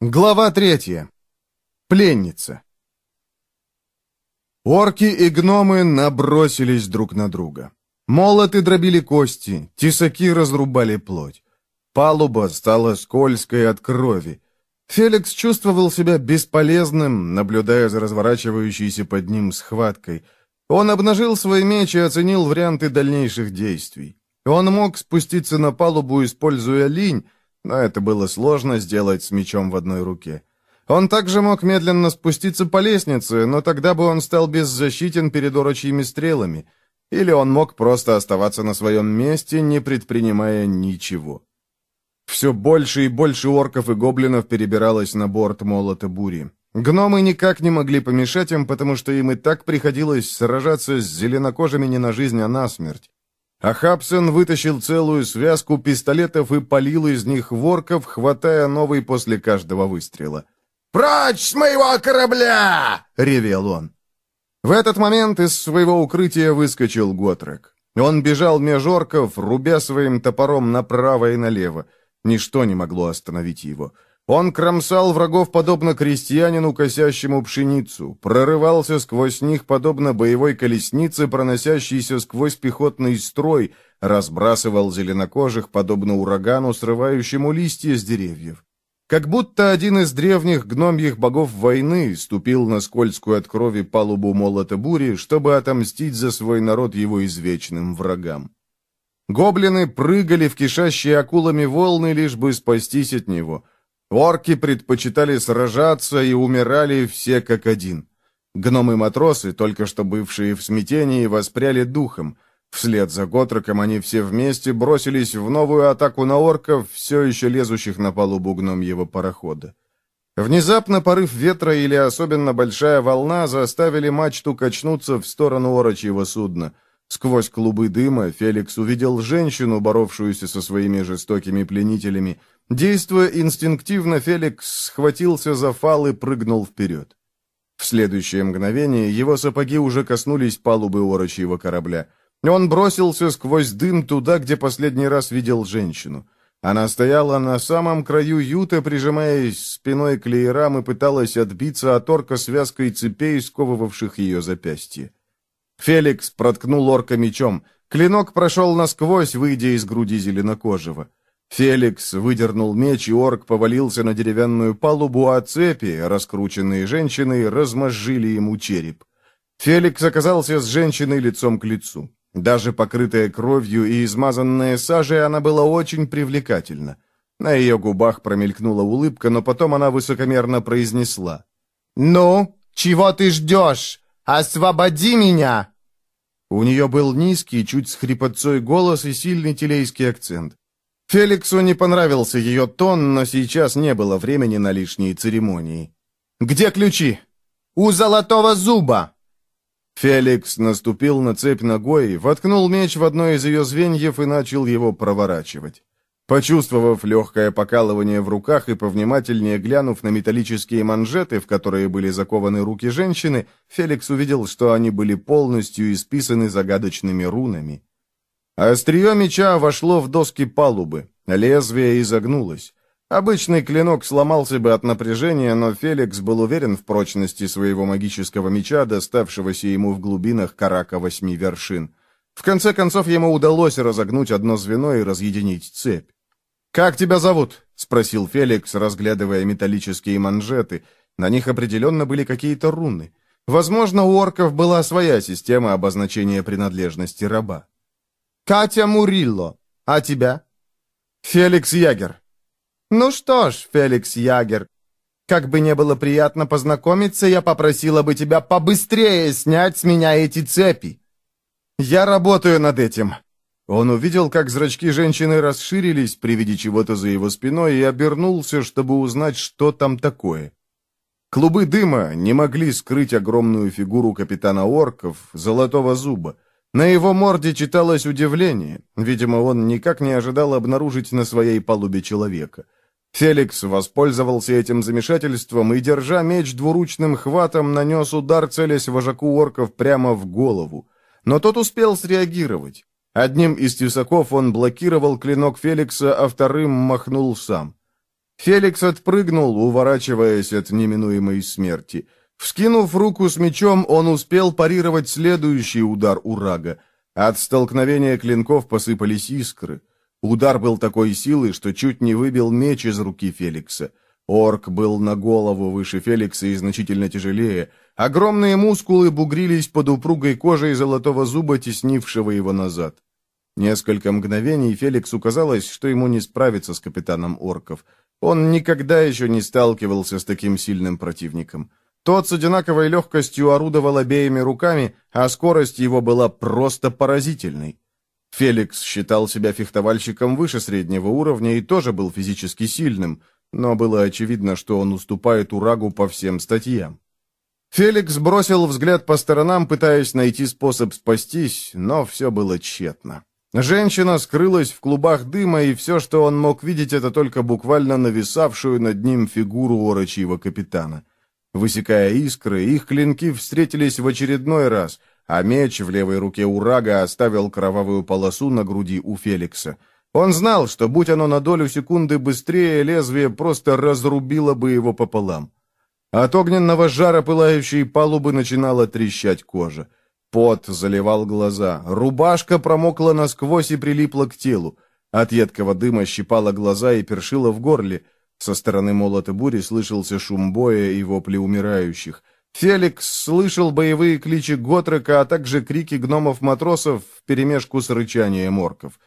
Глава третья. Пленница. Орки и гномы набросились друг на друга. Молоты дробили кости, тесаки разрубали плоть. Палуба стала скользкой от крови. Феликс чувствовал себя бесполезным, наблюдая за разворачивающейся под ним схваткой. Он обнажил свой меч и оценил варианты дальнейших действий. Он мог спуститься на палубу, используя линь, но это было сложно сделать с мечом в одной руке. Он также мог медленно спуститься по лестнице, но тогда бы он стал беззащитен перед орочьими стрелами. Или он мог просто оставаться на своем месте, не предпринимая ничего. Все больше и больше орков и гоблинов перебиралось на борт молота бури. Гномы никак не могли помешать им, потому что им и так приходилось сражаться с зеленокожими не на жизнь, а на смерть. А Хабсон вытащил целую связку пистолетов и полил из них ворков, хватая новый после каждого выстрела. «Прочь с моего корабля!» — ревел он. В этот момент из своего укрытия выскочил Готрек. Он бежал меж орков, рубя своим топором направо и налево. Ничто не могло остановить его. Он кромсал врагов подобно крестьянину, косящему пшеницу, прорывался сквозь них подобно боевой колеснице, проносящейся сквозь пехотный строй, разбрасывал зеленокожих подобно урагану, срывающему листья с деревьев. Как будто один из древних гномьих богов войны ступил на скользкую от крови палубу молота бури, чтобы отомстить за свой народ его извечным врагам. Гоблины прыгали в кишащие акулами волны, лишь бы спастись от него — Орки предпочитали сражаться и умирали все как один. Гномы-матросы, только что бывшие в смятении, воспряли духом. Вслед за Готроком они все вместе бросились в новую атаку на орков, все еще лезущих на палубу гномьего парохода. Внезапно порыв ветра или особенно большая волна заставили мачту качнуться в сторону орочьего судна — Сквозь клубы дыма Феликс увидел женщину, боровшуюся со своими жестокими пленителями. Действуя инстинктивно, Феликс схватился за фал и прыгнул вперед. В следующее мгновение его сапоги уже коснулись палубы орочьего корабля. Он бросился сквозь дым туда, где последний раз видел женщину. Она стояла на самом краю юта, прижимаясь спиной к леерам и пыталась отбиться от орка связкой цепей, сковывавших ее запястье. Феликс проткнул орка мечом. Клинок прошел насквозь, выйдя из груди зеленокожего. Феликс выдернул меч, и орк повалился на деревянную палубу, а цепи, раскрученные женщиной, размозжили ему череп. Феликс оказался с женщиной лицом к лицу. Даже покрытая кровью и измазанная сажей, она была очень привлекательна. На ее губах промелькнула улыбка, но потом она высокомерно произнесла. «Ну, чего ты ждешь? «Освободи меня!» У нее был низкий, чуть с хрипотцой голос и сильный телейский акцент. Феликсу не понравился ее тон, но сейчас не было времени на лишние церемонии. «Где ключи?» «У золотого зуба!» Феликс наступил на цепь ногой, воткнул меч в одно из ее звеньев и начал его проворачивать. Почувствовав легкое покалывание в руках и повнимательнее глянув на металлические манжеты, в которые были закованы руки женщины, Феликс увидел, что они были полностью исписаны загадочными рунами. Острие меча вошло в доски палубы, лезвие изогнулось. Обычный клинок сломался бы от напряжения, но Феликс был уверен в прочности своего магического меча, доставшегося ему в глубинах карака восьми вершин. В конце концов, ему удалось разогнуть одно звено и разъединить цепь. «Как тебя зовут?» — спросил Феликс, разглядывая металлические манжеты. На них определенно были какие-то руны. Возможно, у орков была своя система обозначения принадлежности раба. «Катя Мурилло. А тебя?» «Феликс Ягер». «Ну что ж, Феликс Ягер, как бы не было приятно познакомиться, я попросила бы тебя побыстрее снять с меня эти цепи». «Я работаю над этим», он увидел, как зрачки женщины расширились при виде чего-то за его спиной и обернулся, чтобы узнать, что там такое. Клубы дыма не могли скрыть огромную фигуру капитана орков, золотого зуба. На его морде читалось удивление. Видимо, он никак не ожидал обнаружить на своей палубе человека. Феликс воспользовался этим замешательством и, держа меч двуручным хватом, нанес удар, целясь вожаку орков прямо в голову. Но тот успел среагировать. Одним из тесаков он блокировал клинок Феликса, а вторым махнул сам. Феликс отпрыгнул, уворачиваясь от неминуемой смерти. Вскинув руку с мечом, он успел парировать следующий удар урага. От столкновения клинков посыпались искры. Удар был такой силы, что чуть не выбил меч из руки Феликса. Орк был на голову выше Феликса и значительно тяжелее. Огромные мускулы бугрились под упругой кожей золотого зуба, теснившего его назад. Несколько мгновений Феликсу казалось, что ему не справиться с капитаном орков. Он никогда еще не сталкивался с таким сильным противником. Тот с одинаковой легкостью орудовал обеими руками, а скорость его была просто поразительной. Феликс считал себя фехтовальщиком выше среднего уровня и тоже был физически сильным, но было очевидно, что он уступает Урагу по всем статьям. Феликс бросил взгляд по сторонам, пытаясь найти способ спастись, но все было тщетно. Женщина скрылась в клубах дыма, и все, что он мог видеть, это только буквально нависавшую над ним фигуру орочьего капитана. Высекая искры, их клинки встретились в очередной раз, а меч в левой руке Урага оставил кровавую полосу на груди у Феликса. Он знал, что, будь оно на долю секунды быстрее, лезвие просто разрубило бы его пополам. От огненного жара пылающей палубы начинала трещать кожа. Пот заливал глаза, рубашка промокла насквозь и прилипла к телу. От едкого дыма щипала глаза и першила в горле — со стороны молота бури слышался шум боя и вопли умирающих. Феликс слышал боевые кличи Готрека, а также крики гномов-матросов вперемешку с рычанием орков.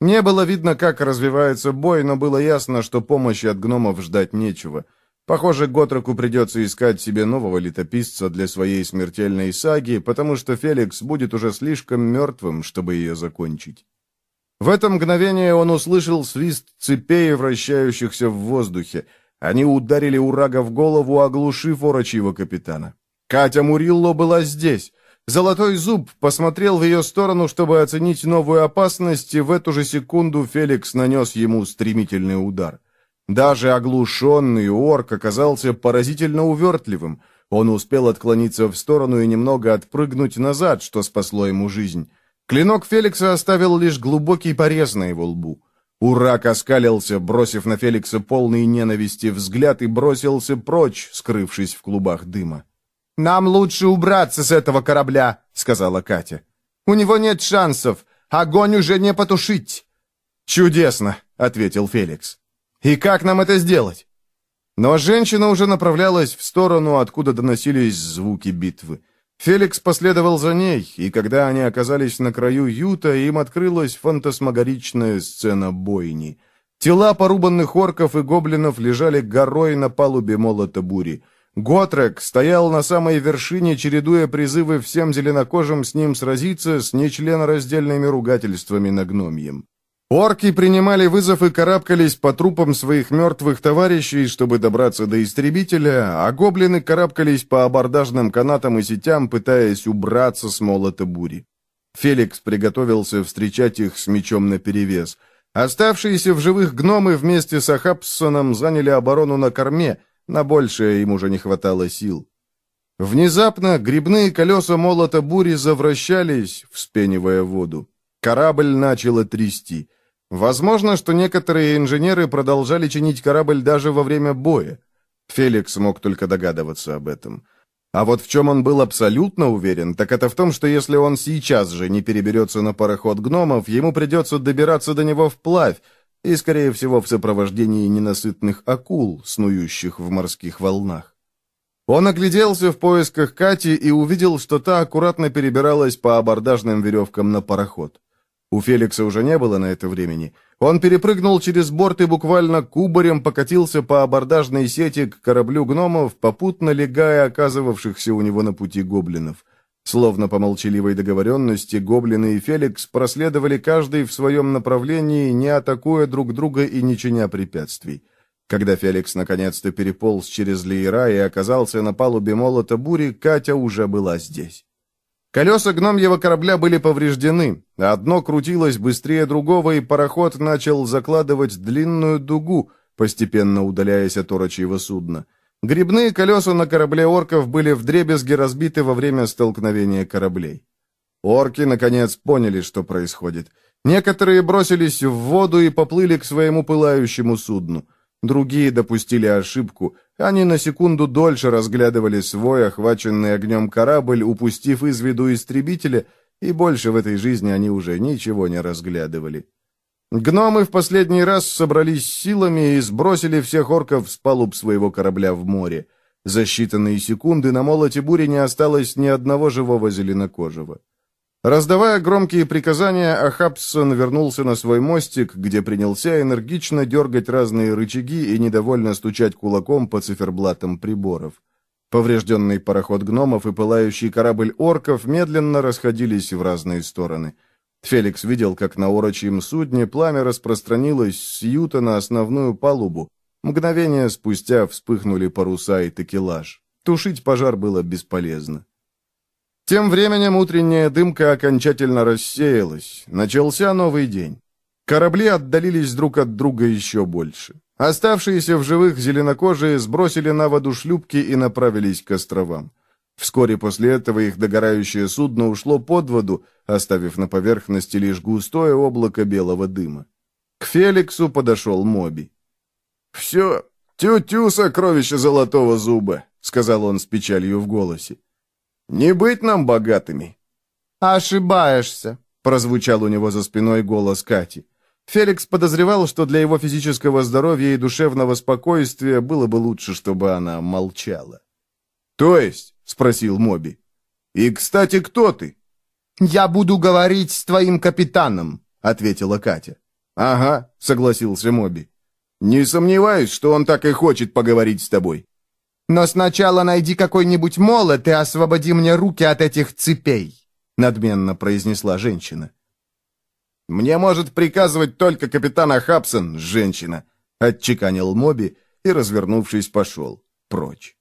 Не было видно, как развивается бой, но было ясно, что помощи от гномов ждать нечего. Похоже, Готреку придется искать себе нового летописца для своей смертельной саги, потому что Феликс будет уже слишком мертвым, чтобы ее закончить. В это мгновение он услышал свист цепей, вращающихся в воздухе. Они ударили Урага в голову, оглушив орочьего капитана. Катя Мурилло была здесь. Золотой зуб посмотрел в ее сторону, чтобы оценить новую опасность, и в эту же секунду Феликс нанес ему стремительный удар. Даже оглушенный орк оказался поразительно увертливым. Он успел отклониться в сторону и немного отпрыгнуть назад, что спасло ему жизнь. Клинок Феликса оставил лишь глубокий порез на его лбу. Урак оскалился, бросив на Феликса полный ненависти взгляд и бросился прочь, скрывшись в клубах дыма. «Нам лучше убраться с этого корабля», — сказала Катя. «У него нет шансов. Огонь уже не потушить». «Чудесно», — ответил Феликс. «И как нам это сделать?» Но женщина уже направлялась в сторону, откуда доносились звуки битвы. Феликс последовал за ней, и когда они оказались на краю юта, им открылась фантасмагоричная сцена бойни. Тела порубанных орков и гоблинов лежали горой на палубе молота бури. Готрек стоял на самой вершине, чередуя призывы всем зеленокожим с ним сразиться с нечленораздельными ругательствами на гномьем. Орки принимали вызов и карабкались по трупам своих мертвых товарищей, чтобы добраться до истребителя, а гоблины карабкались по абордажным канатам и сетям, пытаясь убраться с молота бури. Феликс приготовился встречать их с мечом наперевес. Оставшиеся в живых гномы вместе с Ахапсоном заняли оборону на корме, на большее им уже не хватало сил. Внезапно грибные колеса молота бури завращались, вспенивая воду. Корабль начало трясти. Возможно, что некоторые инженеры продолжали чинить корабль даже во время боя. Феликс мог только догадываться об этом. А вот в чем он был абсолютно уверен, так это в том, что если он сейчас же не переберется на пароход гномов, ему придется добираться до него вплавь, и, скорее всего, в сопровождении ненасытных акул, снующих в морских волнах. Он огляделся в поисках Кати и увидел, что та аккуратно перебиралась по абордажным веревкам на пароход. У Феликса уже не было на это времени. Он перепрыгнул через борт и буквально кубарем покатился по абордажной сети к кораблю гномов, попутно легая оказывавшихся у него на пути гоблинов. Словно по молчаливой договоренности, гоблины и Феликс проследовали каждый в своем направлении, не атакуя друг друга и не чиня препятствий. Когда Феликс наконец-то переполз через леера и оказался на палубе молота бури, Катя уже была здесь. Колеса гномьего корабля были повреждены, одно крутилось быстрее другого, и пароход начал закладывать длинную дугу, постепенно удаляясь от орочьего судна. Грибные колеса на корабле орков были вдребезги разбиты во время столкновения кораблей. Орки, наконец, поняли, что происходит. Некоторые бросились в воду и поплыли к своему пылающему судну. Другие допустили ошибку. Они на секунду дольше разглядывали свой охваченный огнем корабль, упустив из виду истребителя, и больше в этой жизни они уже ничего не разглядывали. Гномы в последний раз собрались силами и сбросили всех орков с палуб своего корабля в море. За считанные секунды на молоте бури не осталось ни одного живого зеленокожего. Раздавая громкие приказания, Ахабсон вернулся на свой мостик, где принялся энергично дергать разные рычаги и недовольно стучать кулаком по циферблатам приборов. Поврежденный пароход гномов и пылающий корабль орков медленно расходились в разные стороны. Феликс видел, как на орочьем судне пламя распространилось с юта на основную палубу. Мгновение спустя вспыхнули паруса и текелаж. Тушить пожар было бесполезно. Тем временем утренняя дымка окончательно рассеялась. Начался новый день. Корабли отдалились друг от друга еще больше. Оставшиеся в живых зеленокожие сбросили на воду шлюпки и направились к островам. Вскоре после этого их догорающее судно ушло под воду, оставив на поверхности лишь густое облако белого дыма. К Феликсу подошел Моби. «Все, тю-тю, сокровище золотого зуба», — сказал он с печалью в голосе. Не быть нам богатыми». «Ошибаешься», — прозвучал у него за спиной голос Кати. Феликс подозревал, что для его физического здоровья и душевного спокойствия было бы лучше, чтобы она молчала. «То есть?» — спросил Моби. «И, кстати, кто ты?» «Я буду говорить с твоим капитаном», — ответила Катя. «Ага», — согласился Моби. «Не сомневаюсь, что он так и хочет поговорить с тобой». Но сначала найди какой-нибудь молот и освободи мне руки от этих цепей», — надменно произнесла женщина. «Мне может приказывать только капитан Ахапсон, женщина», — отчеканил Моби и, развернувшись, пошел прочь.